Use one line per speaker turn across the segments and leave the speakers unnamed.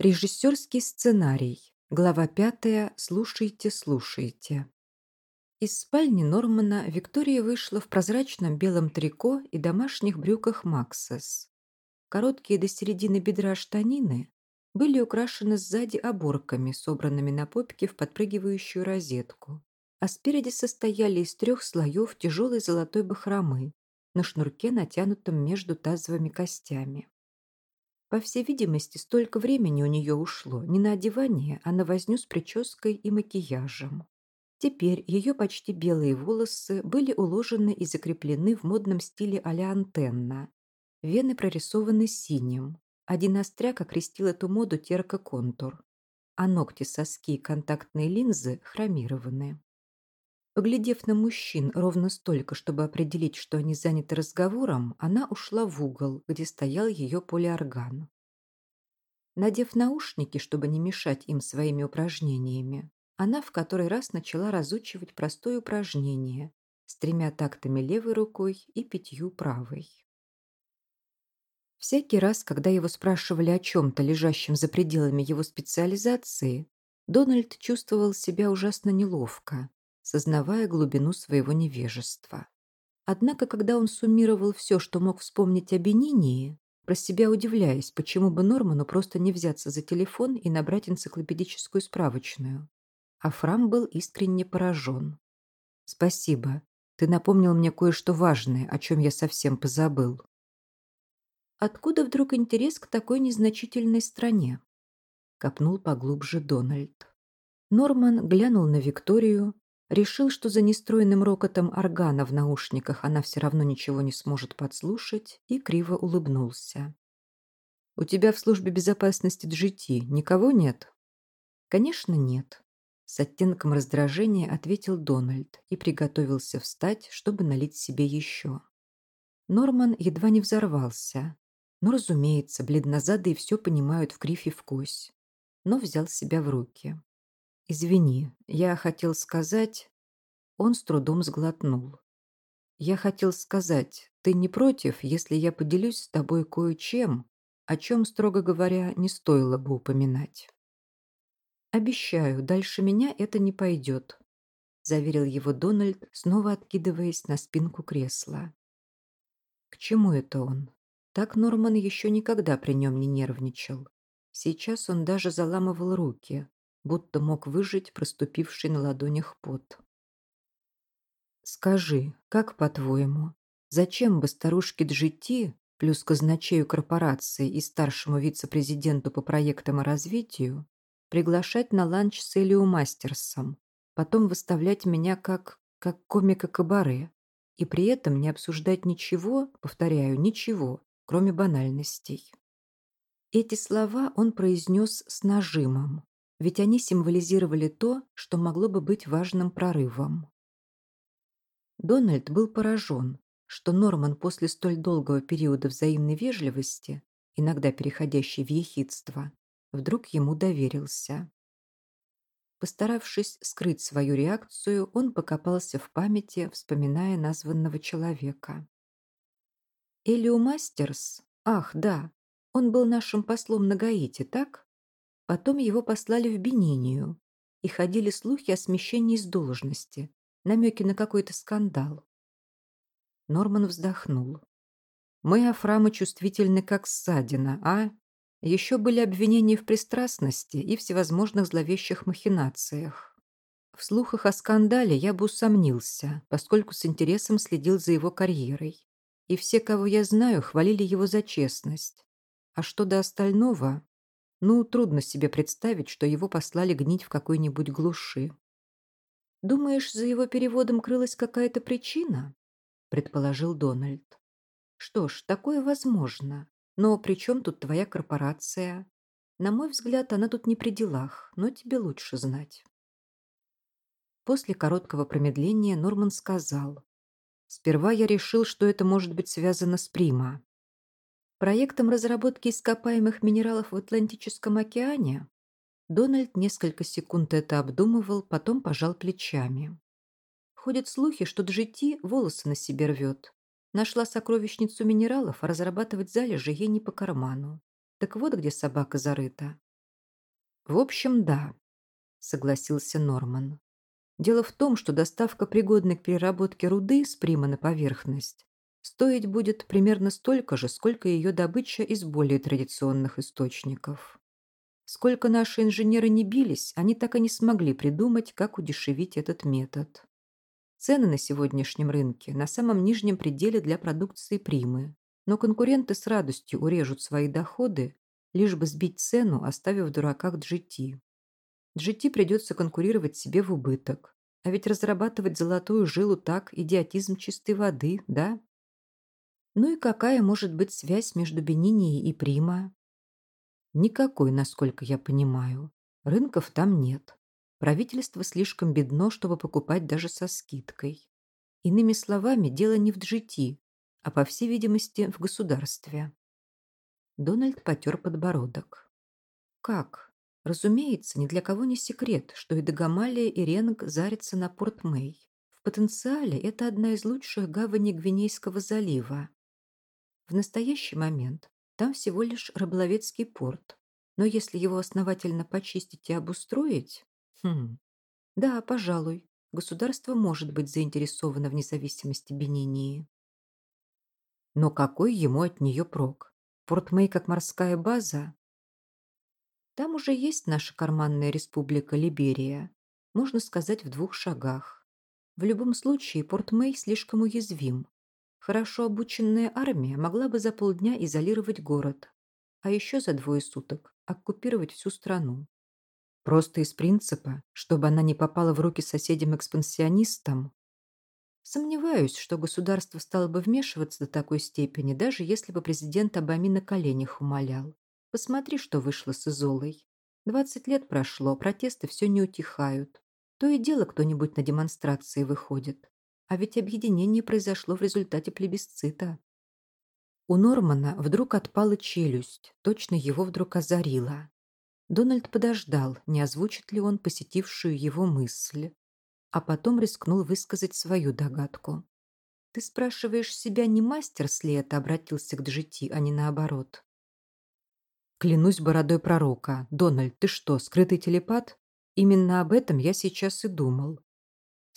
Режиссерский сценарий. Глава пятая. Слушайте, слушайте. Из спальни Нормана Виктория вышла в прозрачном белом трико и домашних брюках Максес. Короткие до середины бедра штанины были украшены сзади оборками, собранными на попке в подпрыгивающую розетку, а спереди состояли из трех слоев тяжелой золотой бахромы на шнурке, натянутом между тазовыми костями. По всей видимости, столько времени у нее ушло не на одевание, а на возню с прической и макияжем. Теперь ее почти белые волосы были уложены и закреплены в модном стиле а-ля антенна. Вены прорисованы синим. Один остряк окрестил эту моду теркоконтур, а ногти, соски и контактные линзы хромированы. Поглядев на мужчин ровно столько, чтобы определить, что они заняты разговором, она ушла в угол, где стоял ее полиорган. Надев наушники, чтобы не мешать им своими упражнениями, она в который раз начала разучивать простое упражнение с тремя тактами левой рукой и пятью правой. Всякий раз, когда его спрашивали о чем-то, лежащем за пределами его специализации, Дональд чувствовал себя ужасно неловко, сознавая глубину своего невежества. Однако, когда он суммировал все, что мог вспомнить о Бенинии, про себя удивляясь, почему бы Норману просто не взяться за телефон и набрать энциклопедическую справочную. А Фрам был искренне поражен. «Спасибо. Ты напомнил мне кое-что важное, о чем я совсем позабыл». Откуда вдруг интерес к такой незначительной стране? Копнул поглубже Дональд. Норман глянул на Викторию, Решил, что за нестроенным рокотом органа в наушниках она все равно ничего не сможет подслушать, и криво улыбнулся. «У тебя в службе безопасности GT никого нет?» «Конечно, нет», — с оттенком раздражения ответил Дональд и приготовился встать, чтобы налить себе еще. Норман едва не взорвался. Но, разумеется, бледнозадые все понимают в крифе в кость. Но взял себя в руки. «Извини, я хотел сказать...» Он с трудом сглотнул. «Я хотел сказать, ты не против, если я поделюсь с тобой кое-чем, о чем, строго говоря, не стоило бы упоминать?» «Обещаю, дальше меня это не пойдет», заверил его Дональд, снова откидываясь на спинку кресла. К чему это он? Так Норман еще никогда при нем не нервничал. Сейчас он даже заламывал руки, будто мог выжить проступивший на ладонях пот. «Скажи, как по-твоему, зачем бы старушке Джити плюс казначею корпорации и старшему вице-президенту по проектам и развитию приглашать на ланч с Элио Мастерсом, потом выставлять меня как, как комика кабаре, и при этом не обсуждать ничего, повторяю, ничего, кроме банальностей. Эти слова он произнес с нажимом, ведь они символизировали то, что могло бы быть важным прорывом. Дональд был поражен, что Норман после столь долгого периода взаимной вежливости, иногда переходящей в ехидство, вдруг ему доверился. Постаравшись скрыть свою реакцию, он покопался в памяти, вспоминая названного человека. Элио Мастерс? Ах, да, он был нашим послом на Гаити, так? Потом его послали в Бенинию, и ходили слухи о смещении с должности, намеки на какой-то скандал. Норман вздохнул. «Мы, Афрамы, чувствительны, как ссадина, а? Еще были обвинения в пристрастности и всевозможных зловещих махинациях. В слухах о скандале я бы усомнился, поскольку с интересом следил за его карьерой. И все, кого я знаю, хвалили его за честность. А что до остального, ну, трудно себе представить, что его послали гнить в какой-нибудь глуши. «Думаешь, за его переводом крылась какая-то причина?» – предположил Дональд. «Что ж, такое возможно. Но при чем тут твоя корпорация? На мой взгляд, она тут не при делах, но тебе лучше знать». После короткого промедления Норман сказал. «Сперва я решил, что это может быть связано с Прима. Проектом разработки ископаемых минералов в Атлантическом океане Дональд несколько секунд это обдумывал, потом пожал плечами. Ходят слухи, что Джити волосы на себе рвет. Нашла сокровищницу минералов, а разрабатывать залежи ей не по карману. Так вот где собака зарыта. В общем, да, согласился Норман. Дело в том, что доставка пригодной к переработке руды с прима на поверхность стоить будет примерно столько же, сколько ее добыча из более традиционных источников. Сколько наши инженеры не бились, они так и не смогли придумать, как удешевить этот метод. Цены на сегодняшнем рынке на самом нижнем пределе для продукции примы, но конкуренты с радостью урежут свои доходы, лишь бы сбить цену, оставив в дураках GT. GT придется конкурировать себе в убыток. А ведь разрабатывать золотую жилу так – идиотизм чистой воды, да? Ну и какая может быть связь между Бенинией и Прима? Никакой, насколько я понимаю. Рынков там нет. Правительство слишком бедно, чтобы покупать даже со скидкой. Иными словами, дело не в GT, а, по всей видимости, в государстве. Дональд потер подбородок. Как? Разумеется, ни для кого не секрет, что и Дагомалия, и Ренг зарятся на порт Мэй. В потенциале это одна из лучших гаваней Гвинейского залива. В настоящий момент там всего лишь рыболовецкий порт, но если его основательно почистить и обустроить... Хм, да, пожалуй, государство может быть заинтересовано в независимости Бенинии. Но какой ему от нее прок? Порт Мэй как морская база? Там уже есть наша карманная республика Либерия, можно сказать, в двух шагах. В любом случае, Порт Мэй слишком уязвим. Хорошо обученная армия могла бы за полдня изолировать город, а еще за двое суток оккупировать всю страну. Просто из принципа, чтобы она не попала в руки соседям-экспансионистам. Сомневаюсь, что государство стало бы вмешиваться до такой степени, даже если бы президент Обами на коленях умолял. Посмотри, что вышло с Изолой. Двадцать лет прошло, протесты все не утихают. То и дело кто-нибудь на демонстрации выходит. А ведь объединение произошло в результате плебисцита. У Нормана вдруг отпала челюсть, точно его вдруг озарило. Дональд подождал, не озвучит ли он посетившую его мысль, а потом рискнул высказать свою догадку. «Ты спрашиваешь себя, не мастер ли это обратился к Джити, а не наоборот?» Клянусь бородой пророка. Дональд, ты что, скрытый телепат? Именно об этом я сейчас и думал.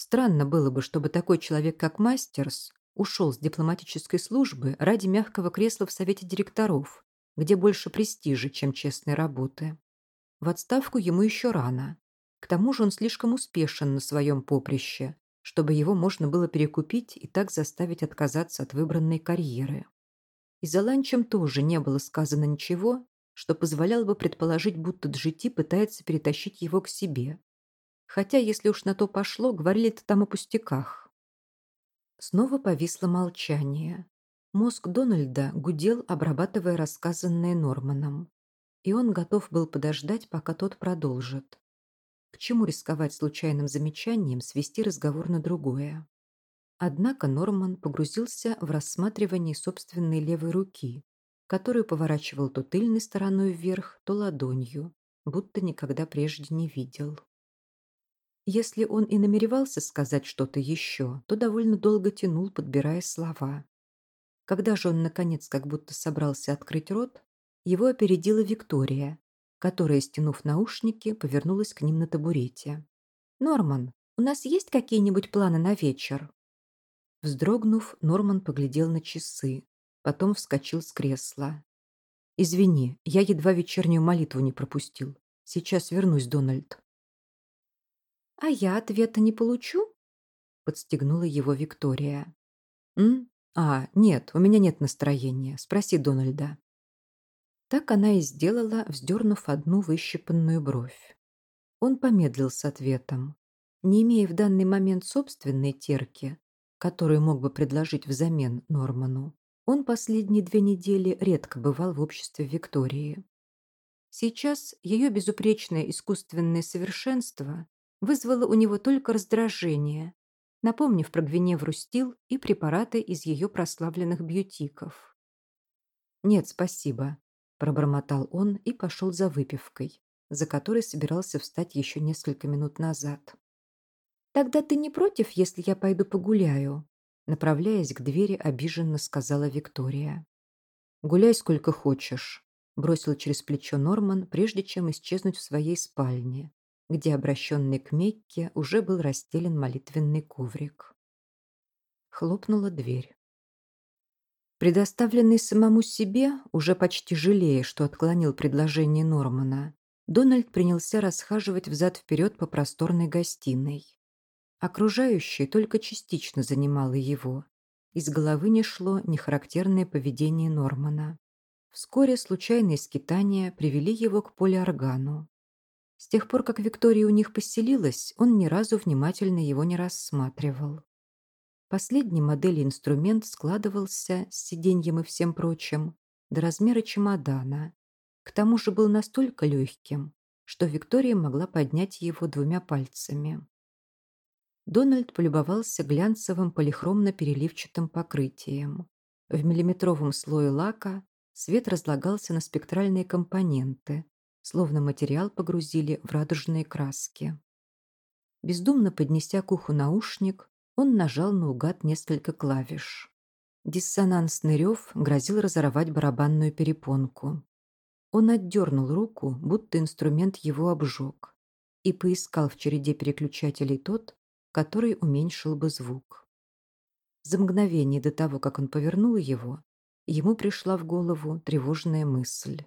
Странно было бы, чтобы такой человек, как Мастерс, ушел с дипломатической службы ради мягкого кресла в совете директоров, где больше престижа, чем честной работы. В отставку ему еще рано. К тому же он слишком успешен на своем поприще, чтобы его можно было перекупить и так заставить отказаться от выбранной карьеры. И за ланчем тоже не было сказано ничего, что позволяло бы предположить, будто Джити пытается перетащить его к себе. Хотя, если уж на то пошло, говорили это там о пустяках. Снова повисло молчание. Мозг Дональда гудел, обрабатывая рассказанное Норманом. И он готов был подождать, пока тот продолжит. К чему рисковать случайным замечанием, свести разговор на другое? Однако Норман погрузился в рассматривание собственной левой руки, которую поворачивал то тыльной стороной вверх, то ладонью, будто никогда прежде не видел. Если он и намеревался сказать что-то еще, то довольно долго тянул, подбирая слова. Когда же он, наконец, как будто собрался открыть рот, его опередила Виктория, которая, стянув наушники, повернулась к ним на табурете. «Норман, у нас есть какие-нибудь планы на вечер?» Вздрогнув, Норман поглядел на часы, Потом вскочил с кресла. «Извини, я едва вечернюю молитву не пропустил. Сейчас вернусь, Дональд». «А я ответа не получу?» Подстегнула его Виктория. «М? А, нет, у меня нет настроения. Спроси Дональда». Так она и сделала, вздернув одну выщипанную бровь. Он помедлил с ответом. Не имея в данный момент собственной терки, которую мог бы предложить взамен Норману, он последние две недели редко бывал в обществе Виктории. Сейчас ее безупречное искусственное совершенство вызвало у него только раздражение, напомнив про Гвиневру Стил и препараты из ее прославленных бьютиков. «Нет, спасибо», – пробормотал он и пошел за выпивкой, за которой собирался встать еще несколько минут назад. «Тогда ты не против, если я пойду погуляю?» Направляясь к двери, обиженно сказала Виктория. «Гуляй сколько хочешь». бросил через плечо Норман, прежде чем исчезнуть в своей спальне, где, обращенный к Мекке, уже был расстелен молитвенный коврик. Хлопнула дверь. Предоставленный самому себе, уже почти жалея, что отклонил предложение Нормана, Дональд принялся расхаживать взад-вперед по просторной гостиной. Окружающее только частично занимало его. Из головы не шло нехарактерное поведение Нормана. Вскоре случайные скитания привели его к полиоргану. С тех пор, как Виктория у них поселилась, он ни разу внимательно его не рассматривал. Последней модели инструмент складывался с сиденьем и всем прочим до размера чемодана. К тому же был настолько легким, что Виктория могла поднять его двумя пальцами. Дональд полюбовался глянцевым полихромно-переливчатым покрытием. В миллиметровом слое лака свет разлагался на спектральные компоненты, словно материал погрузили в радужные краски. Бездумно поднеся к уху наушник, он нажал наугад несколько клавиш. Диссонансный рев грозил разорвать барабанную перепонку. Он отдернул руку, будто инструмент его обжег, и поискал в череде переключателей тот, который уменьшил бы звук. За мгновение до того, как он повернул его, ему пришла в голову тревожная мысль.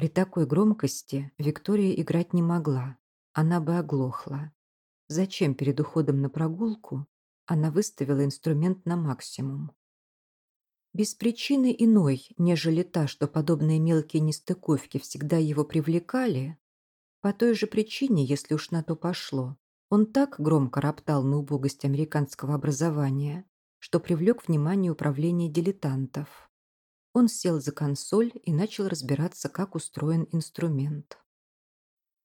При такой громкости Виктория играть не могла, она бы оглохла. Зачем перед уходом на прогулку она выставила инструмент на максимум? Без причины иной, нежели та, что подобные мелкие нестыковки всегда его привлекали, по той же причине, если уж на то пошло, он так громко роптал на убогость американского образования, что привлек внимание управления дилетантов. Он сел за консоль и начал разбираться, как устроен инструмент.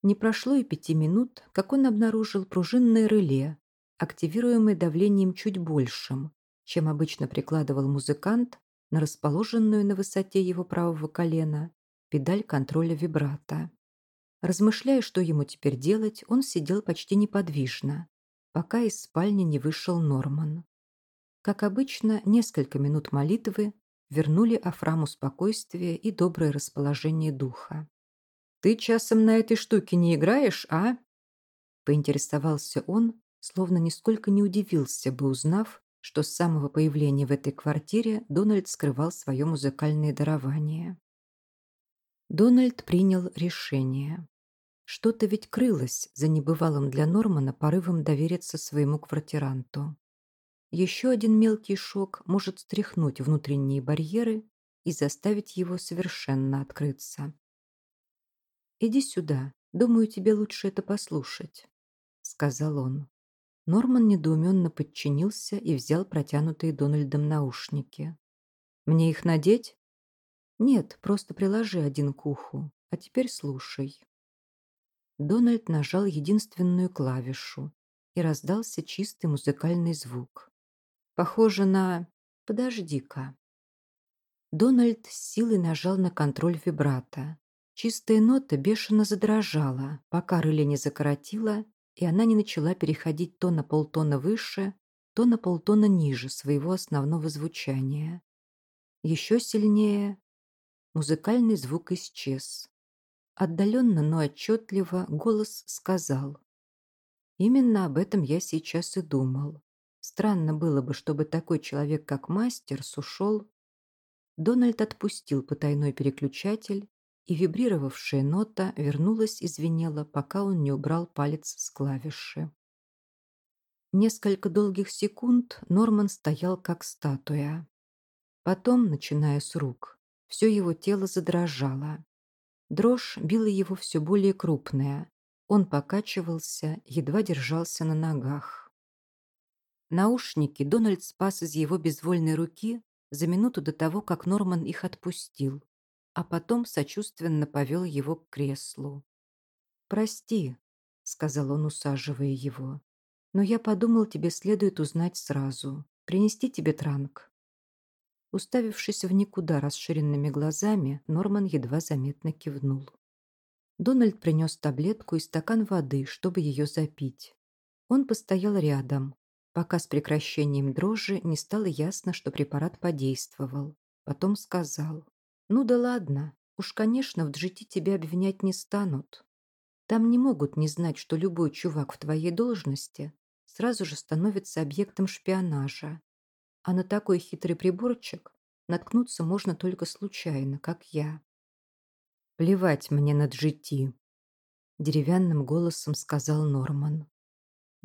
Не прошло и пяти минут, как он обнаружил пружинное реле, активируемое давлением чуть большим, чем обычно прикладывал музыкант на расположенную на высоте его правого колена педаль контроля вибрата. Размышляя, что ему теперь делать, он сидел почти неподвижно, пока из спальни не вышел Норман. Как обычно, несколько минут молитвы вернули Афраму спокойствие и доброе расположение духа. «Ты часом на этой штуке не играешь, а?» Поинтересовался он, словно нисколько не удивился бы, узнав, что с самого появления в этой квартире Дональд скрывал свое музыкальное дарование. Дональд принял решение. Что-то ведь крылось за небывалым для Нормана порывом довериться своему квартиранту. Еще один мелкий шок может стряхнуть внутренние барьеры и заставить его совершенно открыться. «Иди сюда. Думаю, тебе лучше это послушать», — сказал он. Норман недоуменно подчинился и взял протянутые Дональдом наушники. «Мне их надеть?» «Нет, просто приложи один к уху, а теперь слушай». Дональд нажал единственную клавишу, и раздался чистый музыкальный звук. Похоже на... Подожди-ка. Дональд с силой нажал на контроль вибрата. Чистая нота бешено задрожала, пока рыле не закоротила, и она не начала переходить то на полтона выше, то на полтона ниже своего основного звучания. Еще сильнее музыкальный звук исчез. Отдаленно, но отчетливо голос сказал. Именно об этом я сейчас и думал. Странно было бы, чтобы такой человек, как Мастерс, ушел. Дональд отпустил потайной переключатель и вибрировавшая нота вернулась и звенела, пока он не убрал палец с клавиши. Несколько долгих секунд Норман стоял как статуя. Потом, начиная с рук, все его тело задрожало. Дрожь била его все более крупная. Он покачивался, едва держался на ногах. Наушники Дональд спас из его безвольной руки за минуту до того, как Норман их отпустил а потом сочувственно повел его к креслу. «Прости», — сказал он, усаживая его, «но я подумал, тебе следует узнать сразу. Принести тебе транк». Уставившись в никуда расширенными глазами, Норман едва заметно кивнул. Дональд принес таблетку и стакан воды, чтобы ее запить. Он постоял рядом, пока с прекращением дрожи не стало ясно, что препарат подействовал. Потом сказал. Ну да ладно, Уж, конечно, в джити тебя обвинять не станут. Там не могут не знать, что любой чувак в твоей должности сразу же становится объектом шпионажа. А на такой хитрый приборчик наткнуться можно только случайно, как я. «Плевать мне на GT», — деревянным голосом сказал Норман.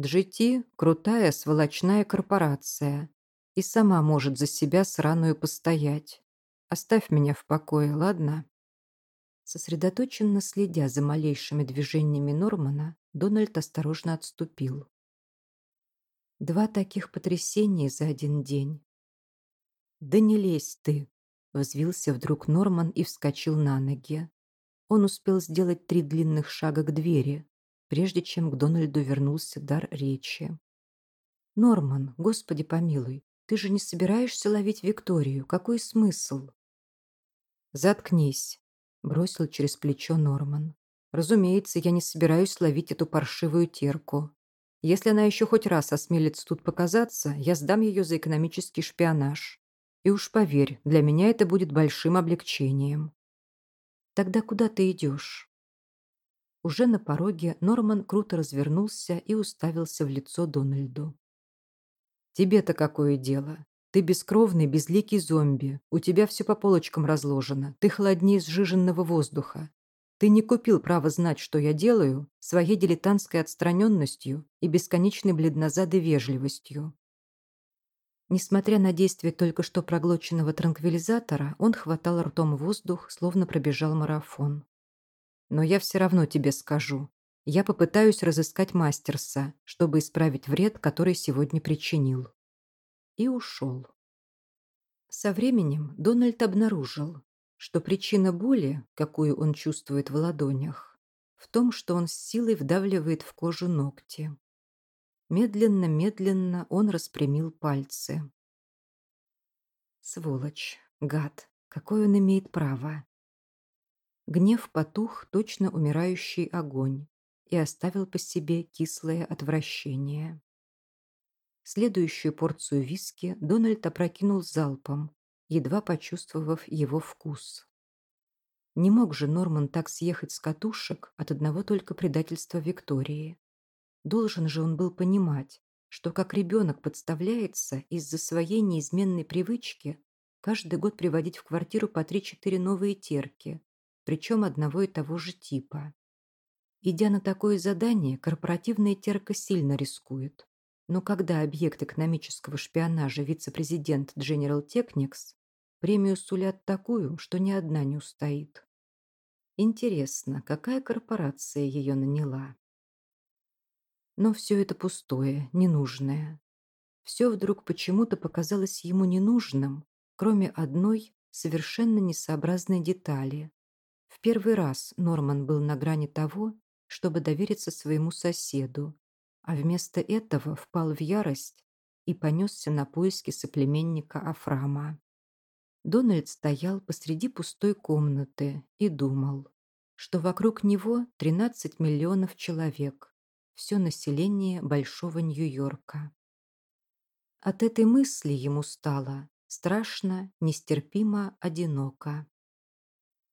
«GT — крутая сволочная корпорация и сама может за себя сраную постоять. Оставь меня в покое, ладно?» Сосредоточенно следя за малейшими движениями Нормана, Дональд осторожно отступил. Два таких потрясения за один день. «Да не лезь ты!» — взвился вдруг Норман и вскочил на ноги. Он успел сделать три длинных шага к двери, прежде чем к Дональду вернулся дар речи. «Норман, господи помилуй, ты же не собираешься ловить Викторию. Какой смысл?» «Заткнись», — бросил через плечо Норман. «Разумеется, я не собираюсь ловить эту паршивую терку. Если она еще хоть раз осмелится тут показаться, я сдам ее за экономический шпионаж. И уж поверь, для меня это будет большим облегчением. Тогда куда ты идешь? Уже на пороге Норман круто развернулся и уставился в лицо Дональду. «Тебе-то какое дело? Ты бескровный, безликий зомби. У тебя все по полочкам разложено. Ты холоднее сжиженного воздуха. Ты не купил право знать, что я делаю, своей дилетантской отстраненностью и бесконечной бледнозадой вежливостью. Несмотря на действие только что проглоченного транквилизатора, он хватал ртом воздух, словно пробежал марафон. Но я все равно тебе скажу. Я попытаюсь разыскать мастерса, чтобы исправить вред, который сегодня причинил. И ушел. Со временем Дональд обнаружил, что причина боли, какую он чувствует в ладонях, в том, что он с силой вдавливает в кожу ногти. Медленно-медленно он распрямил пальцы. Сволочь, гад, какой он имеет право? Гнев потух точно умирающий огонь и оставил по себе кислое отвращение. Следующую порцию виски Дональд опрокинул залпом, едва почувствовав его вкус. Не мог же Норман так съехать с катушек от одного только предательства Виктории. Должен же он был понимать, что как ребенок подставляется из-за своей неизменной привычки каждый год приводить в квартиру по 3-4 новые терки, причем одного и того же типа. Идя на такое задание, корпоративная терка сильно рискует. Но когда объект экономического шпионажа вице-президент General Technics Премию сулят такую, что ни одна не устоит. Интересно, какая корпорация ее наняла? Но все это пустое, ненужное. Все вдруг почему-то показалось ему ненужным, кроме одной совершенно несообразной детали. В первый раз Норман был на грани того, чтобы довериться своему соседу, а вместо этого впал в ярость и понесся на поиски соплеменника Афрама. Дональд стоял посреди пустой комнаты и думал, что вокруг него 13 миллионов человек, все население Большого Нью-Йорка. От этой мысли ему стало страшно, нестерпимо одиноко.